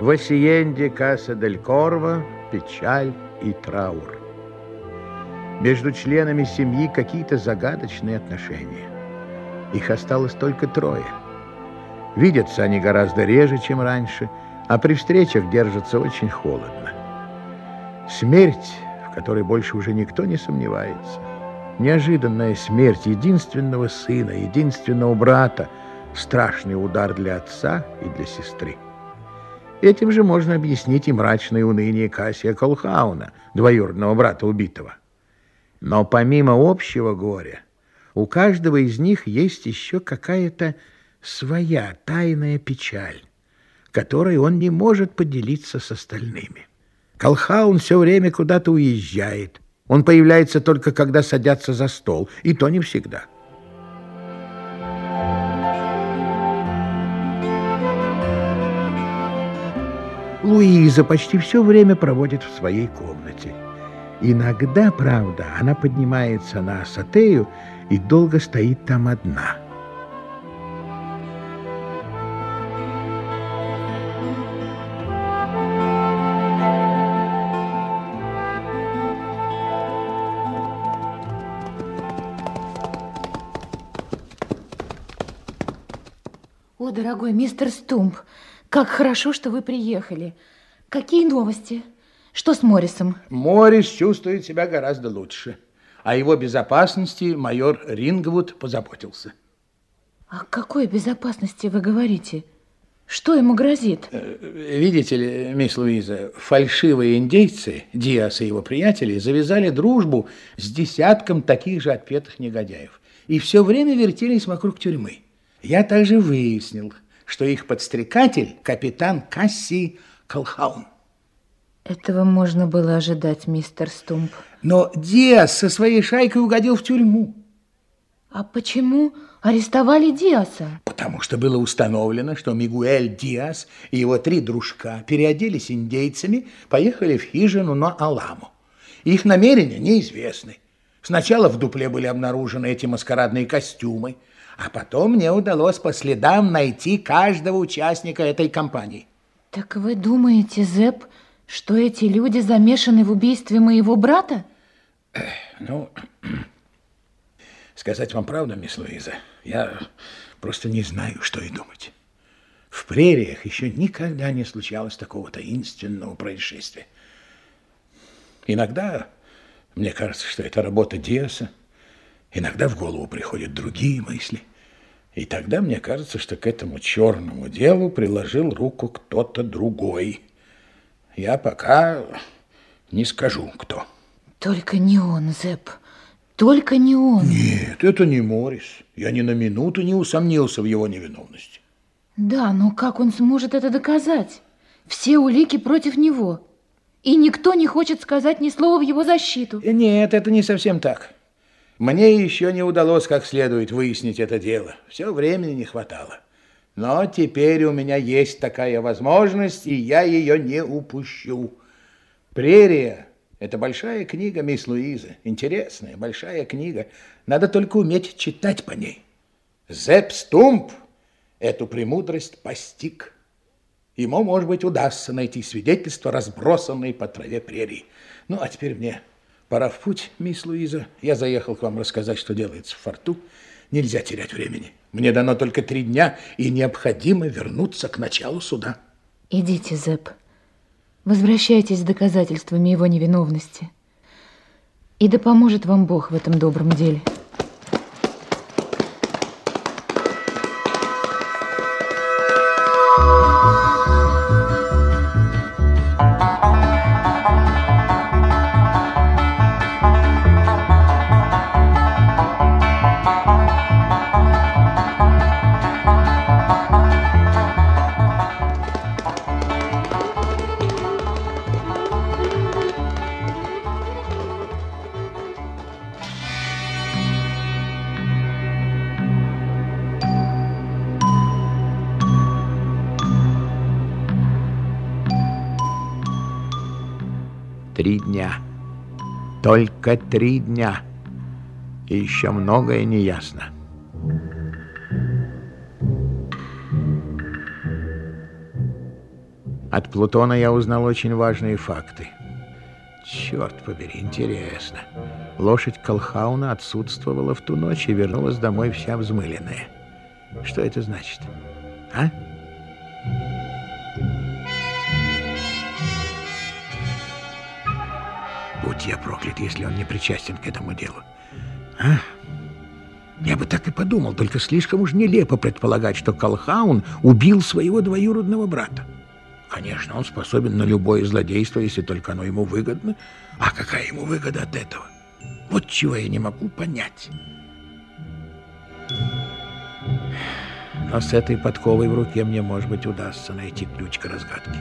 В Осиенде Каса дель Корво печаль и траур. Между членами семьи какие-то загадочные отношения. Их осталось только трое. Видятся они гораздо реже, чем раньше, а при встречах держатся очень холодно. Смерть, в которой больше уже никто не сомневается. Неожиданная смерть единственного сына, единственного брата, страшный удар для отца и для сестры. Этим же можно объяснить и мрачное уныние Кассия Колхауна, двоюродного брата убитого. Но помимо общего горя, у каждого из них есть еще какая-то своя тайная печаль, которой он не может поделиться с остальными. Колхаун все время куда-то уезжает. Он появляется только, когда садятся за стол, и то не всегда. Луиза почти все время проводит в своей комнате. Иногда, правда, она поднимается на Асатею и долго стоит там одна – О, дорогой мистер Стумп, как хорошо, что вы приехали. Какие новости? Что с Моррисом? Моррис чувствует себя гораздо лучше. О его безопасности майор Рингвуд позаботился. О какой безопасности вы говорите? Что ему грозит? Э, видите ли, мисс Луиза, фальшивые индейцы, Диас и его приятели, завязали дружбу с десятком таких же отпетых негодяев. И все время вертелись вокруг тюрьмы. Я также выяснил, что их подстрекатель – капитан Касси Колхаун. Этого можно было ожидать, мистер Стумп. Но Диас со своей шайкой угодил в тюрьму. А почему арестовали Диаса? Потому что было установлено, что Мигуэль Диас и его три дружка переоделись индейцами, поехали в хижину на Аламу. Их намерения неизвестны. Сначала в дупле были обнаружены эти маскарадные костюмы – а потом мне удалось по следам найти каждого участника этой кампании. Так вы думаете, Зэп, что эти люди замешаны в убийстве моего брата? Ну, сказать вам правду, мисс Луиза, я просто не знаю, что и думать. В прериях еще никогда не случалось такого таинственного происшествия. Иногда мне кажется, что это работа Диаса, Иногда в голову приходят другие мысли. И тогда мне кажется, что к этому черному делу приложил руку кто-то другой. Я пока не скажу, кто. Только не он, Зэп. Только не он. Нет, это не Морис. Я ни на минуту не усомнился в его невиновности. Да, но как он сможет это доказать? Все улики против него. И никто не хочет сказать ни слова в его защиту. Нет, это не совсем так. Мне еще не удалось как следует выяснить это дело. Все времени не хватало. Но теперь у меня есть такая возможность, и я ее не упущу. «Прерия» — это большая книга, мисс Луиза. Интересная, большая книга. Надо только уметь читать по ней. Зепп Стумп эту премудрость постиг. Ему, может быть, удастся найти свидетельства, разбросанные по траве прерии. Ну, а теперь мне Пора в путь, мисс Луиза. Я заехал к вам рассказать, что делается в форту. Нельзя терять времени. Мне дано только три дня, и необходимо вернуться к началу суда. Идите, Зэп. Возвращайтесь с доказательствами его невиновности. И да поможет вам Бог в этом добром деле. Только три дня. И еще многое неясно. От Плутона я узнал очень важные факты. Черт побери, интересно. Лошадь Колхауна отсутствовала в ту ночь и вернулась домой вся взмыленная. Что это значит? А? Будь я проклят, если он не причастен к этому делу. А? Я бы так и подумал, только слишком уж нелепо предполагать, что Колхаун убил своего двоюродного брата. Конечно, он способен на любое злодейство, если только оно ему выгодно. А какая ему выгода от этого? Вот чего я не могу понять. Но с этой подковой в руке мне, может быть, удастся найти ключ к разгадке.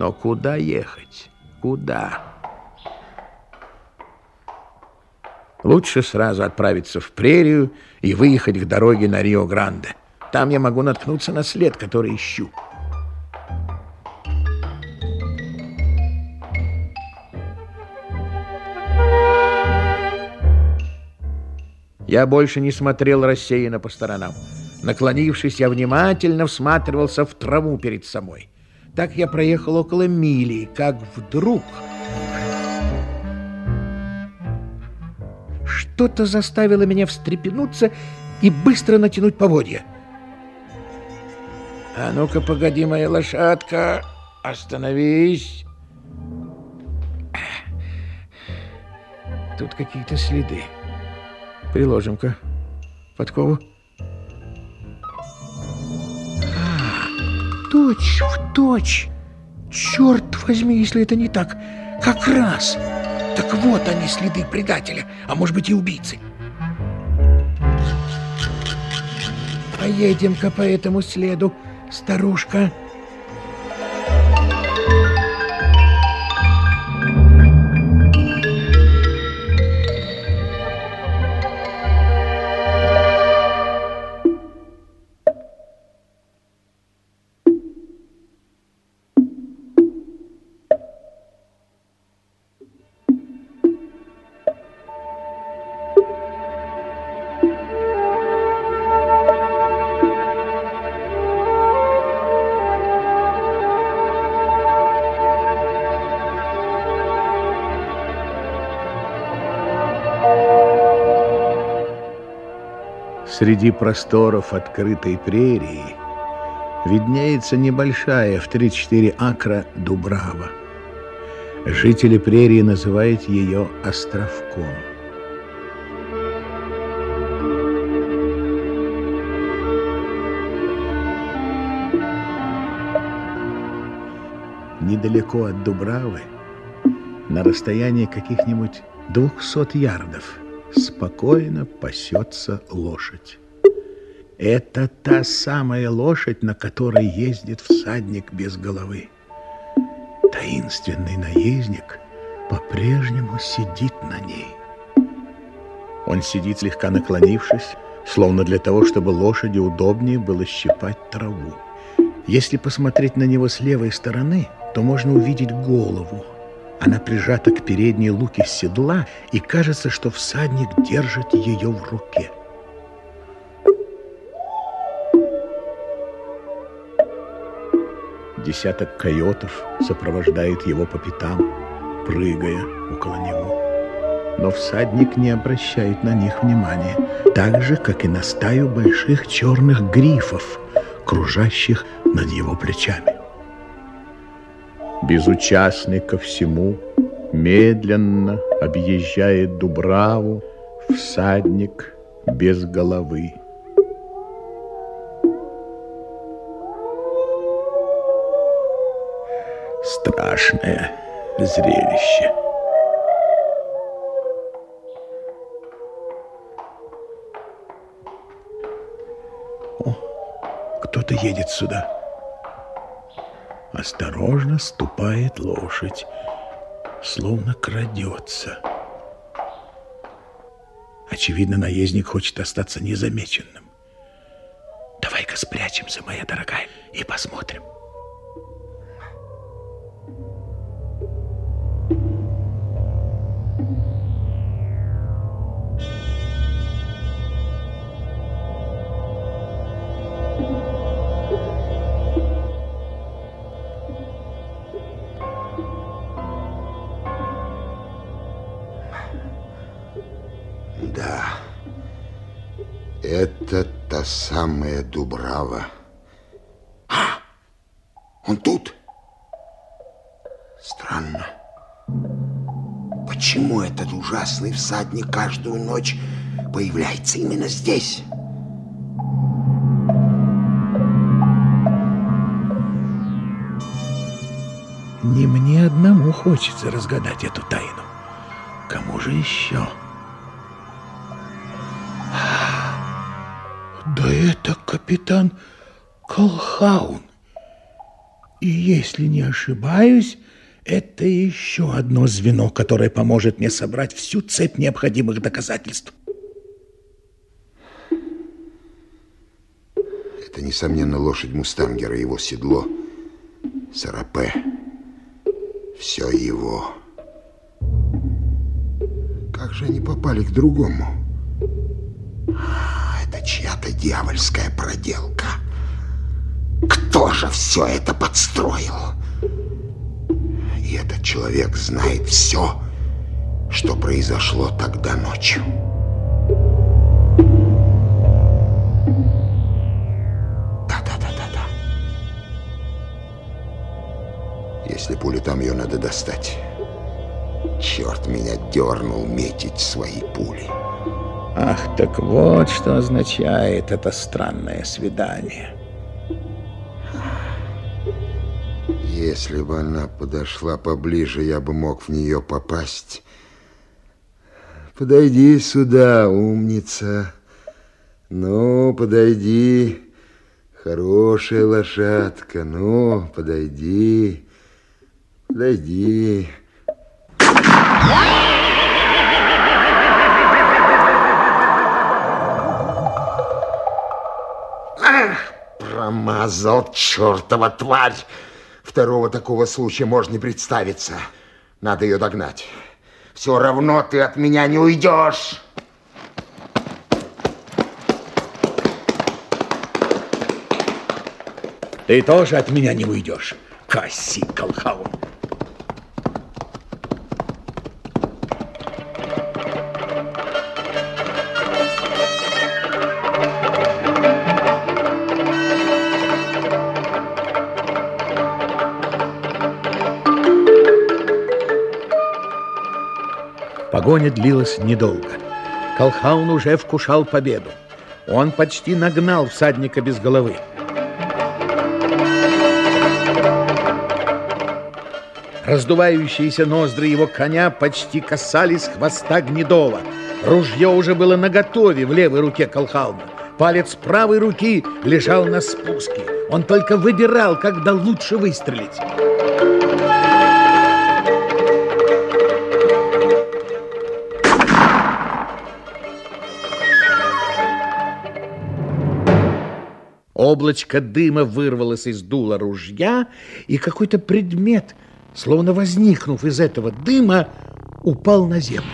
Но куда ехать? Куда? Лучше сразу отправиться в прерию и выехать к дороге на Рио-Гранде. Там я могу наткнуться на след, который ищу. Я больше не смотрел рассеянно по сторонам. Наклонившись, я внимательно всматривался в траву перед собой. Так я проехал около мили, как вдруг... Что-то заставило меня встрепенуться и быстро натянуть поводья. А ну-ка, погоди, моя лошадка, остановись. Тут какие-то следы. Приложим-ка подкову. Точь в точь. Черт возьми, если это не так. Как раз. Так вот они, следы предателя, а может быть и убийцы. Поедем-ка по этому следу, старушка. Среди просторов открытой прерии виднеется небольшая в 3-4 акра Дубрава. Жители прерии называют ее островком. Недалеко от Дубравы, на расстоянии каких-нибудь двухсот ярдов, спокойно пасется лошадь. Это та самая лошадь, на которой ездит всадник без головы. Таинственный наездник по-прежнему сидит на ней. Он сидит слегка наклонившись, словно для того, чтобы лошади удобнее было щипать траву. Если посмотреть на него с левой стороны, то можно увидеть голову – она прижата к передней луке седла, и кажется, что всадник держит ее в руке. Десяток койотов сопровождает его по пятам, прыгая около него. Но всадник не обращает на них внимания, так же, как и на стаю больших черных грифов, кружащих над его плечами безучастный ко всему, медленно объезжает Дубраву всадник без головы. Страшное зрелище. О, кто-то едет сюда. Осторожно ступает лошадь, словно крадется. Очевидно, наездник хочет остаться незамеченным. Давай-ка спрячемся, моя дорогая, и посмотрим. Та самая Дубрава. А, он тут? Странно. Почему этот ужасный всадник каждую ночь появляется именно здесь? Не мне одному хочется разгадать эту тайну. Кому же еще? Капитан Колхаун. И если не ошибаюсь, это еще одно звено, которое поможет мне собрать всю цепь необходимых доказательств. Это, несомненно, лошадь Мустангера, его седло, Сарапе. Все его. Как же они попали к другому? Это чья-то дьявольская проделка. Кто же все это подстроил? И этот человек знает все, что произошло тогда ночью. Да-да-да-да-да. Если пуля там, ее надо достать. Черт меня дернул метить свои пули. Ах, так вот что означает это странное свидание. Если бы она подошла поближе, я бы мог в нее попасть. Подойди сюда, умница. Ну, подойди. Хорошая лошадка. Ну, подойди. Подойди. Ах, промазал чертова тварь. Второго такого случая можно не представиться. Надо ее догнать. Все равно ты от меня не уйдешь. Ты тоже от меня не уйдешь, Касси Колхаун. Погоня длилась недолго. Колхаун уже вкушал победу. Он почти нагнал всадника без головы. Раздувающиеся ноздри его коня почти касались хвоста Гнедова. Ружье уже было наготове в левой руке Колхауна. Палец правой руки лежал на спуске. Он только выбирал, когда лучше выстрелить. Облачко дыма вырвалось из дула ружья, и какой-то предмет, словно возникнув из этого дыма, упал на землю.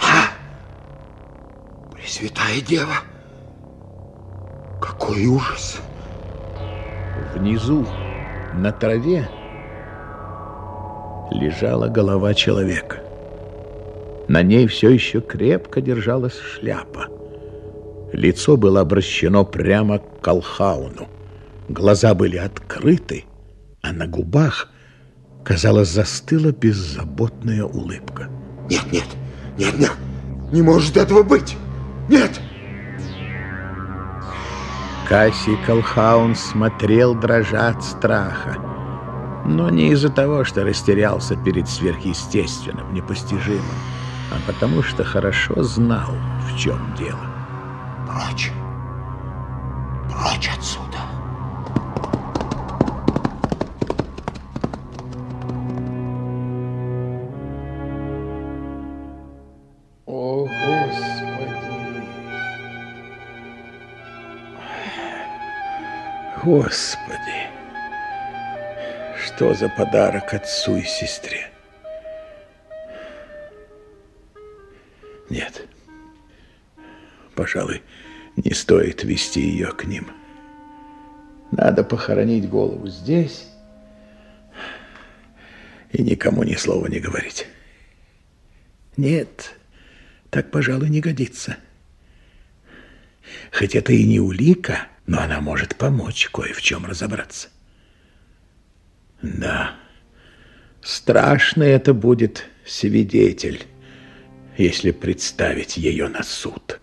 А! Пресвятая Дева! Какой ужас! Внизу, на траве, лежала голова человека. На ней все еще крепко держалась шляпа. Лицо было обращено прямо к Колхауну. Глаза были открыты, а на губах, казалось, застыла беззаботная улыбка. Нет, нет, нет, нет, не может этого быть! Нет! Касси Колхаун смотрел, дрожа от страха. Но не из-за того, что растерялся перед сверхъестественным, непостижимым а потому что хорошо знал, в чем дело. Прочь! Прочь отсюда! О, Господи! Господи! Что за подарок отцу и сестре? Пожалуй, не стоит вести ее к ним. Надо похоронить голову здесь и никому ни слова не говорить. Нет, так, пожалуй, не годится. Хоть это и не улика, но она может помочь кое в чем разобраться. Да, страшный это будет свидетель, если представить ее на суд.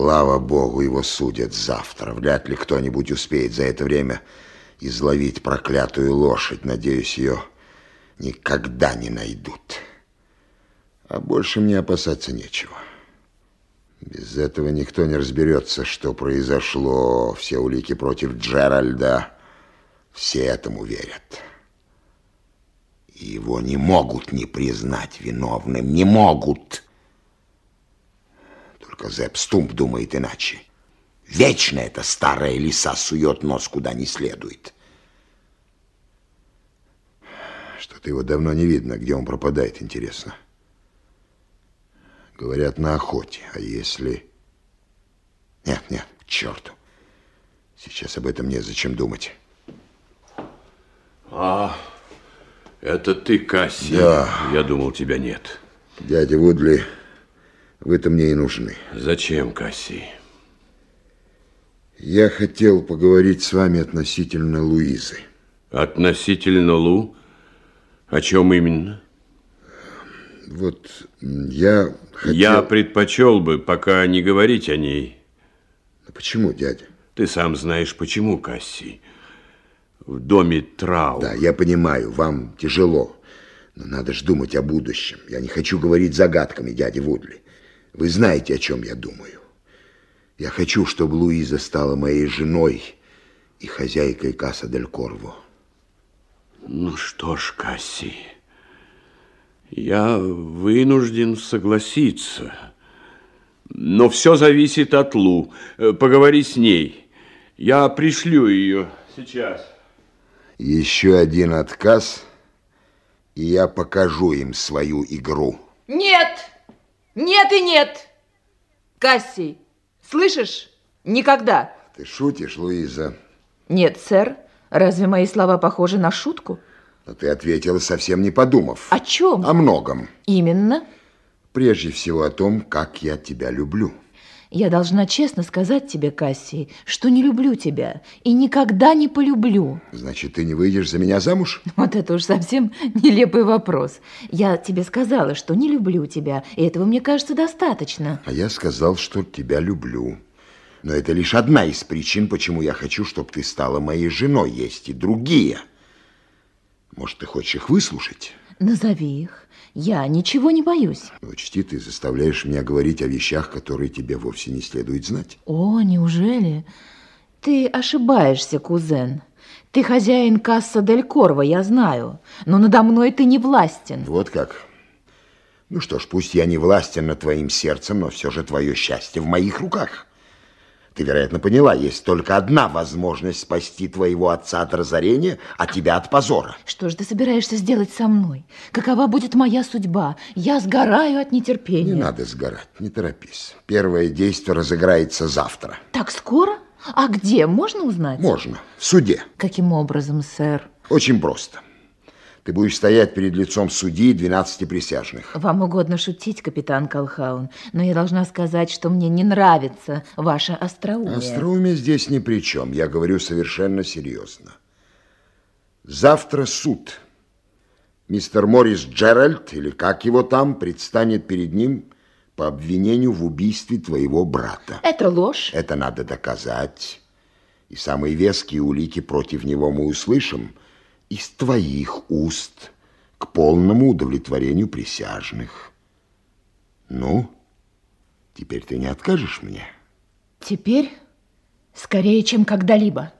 Слава богу, его судят завтра. Вряд ли кто-нибудь успеет за это время изловить проклятую лошадь. Надеюсь, ее никогда не найдут. А больше мне опасаться нечего. Без этого никто не разберется, что произошло. Все улики против Джеральда. Все этому верят. Его не могут не признать виновным. Не могут. Только Зепп Стумп думает иначе. Вечно эта старая лиса сует нос куда не следует. Что-то его давно не видно. Где он пропадает, интересно. Говорят, на охоте. А если... Нет, нет, к черту. Сейчас об этом незачем думать. А, это ты, Касси. Да. Я думал, тебя нет. Дядя Вудли, вы-то мне и нужны. Зачем, Касси? Я хотел поговорить с вами относительно Луизы. Относительно Лу? О чем именно? Вот я хотел... Я предпочел бы пока не говорить о ней. Почему, дядя? Ты сам знаешь, почему, Касси. В доме Трау. Да, я понимаю, вам тяжело. Но надо ж думать о будущем. Я не хочу говорить загадками, дядя Вудли. Вы знаете, о чем я думаю. Я хочу, чтобы Луиза стала моей женой и хозяйкой Каса Дель Корво. Ну что ж, Касси, я вынужден согласиться. Но все зависит от Лу. Э, Поговори с ней. Я пришлю ее сейчас. Еще один отказ, и я покажу им свою игру. Нет! Нет и нет! Кассий, слышишь? Никогда. Ты шутишь, Луиза? Нет, сэр. Разве мои слова похожи на шутку? Но ты ответила, совсем не подумав. О чем? О многом. Именно. Прежде всего о том, как я тебя люблю. Я должна честно сказать тебе, Кассий, что не люблю тебя и никогда не полюблю. Значит, ты не выйдешь за меня замуж? Вот это уж совсем нелепый вопрос. Я тебе сказала, что не люблю тебя, и этого, мне кажется, достаточно. А я сказал, что тебя люблю. Но это лишь одна из причин, почему я хочу, чтобы ты стала моей женой. Есть и другие. Может, ты хочешь их выслушать? Назови их. Я ничего не боюсь. Учти, ты заставляешь меня говорить о вещах, которые тебе вовсе не следует знать. О, неужели? Ты ошибаешься, кузен. Ты хозяин Касса Дель Корво, я знаю. Но надо мной ты не властен. Вот как. Ну что ж, пусть я не властен над твоим сердцем, но все же твое счастье в моих руках. Ты, вероятно, поняла, есть только одна возможность спасти твоего отца от разорения, а тебя от позора. Что же ты собираешься сделать со мной? Какова будет моя судьба? Я сгораю от нетерпения. Не надо сгорать, не торопись. Первое действие разыграется завтра. Так скоро? А где? Можно узнать? Можно, в суде. Каким образом, сэр? Очень просто. Ты будешь стоять перед лицом судьи и 12 присяжных. Вам угодно шутить, капитан Колхаун, но я должна сказать, что мне не нравится ваше остроумие. Остроумие здесь ни при чем. Я говорю совершенно серьезно. Завтра суд. Мистер Моррис Джеральд, или как его там, предстанет перед ним по обвинению в убийстве твоего брата. Это ложь. Это надо доказать. И самые веские улики против него мы услышим из твоих уст к полному удовлетворению присяжных. Ну, теперь ты не откажешь мне? Теперь скорее, чем когда-либо.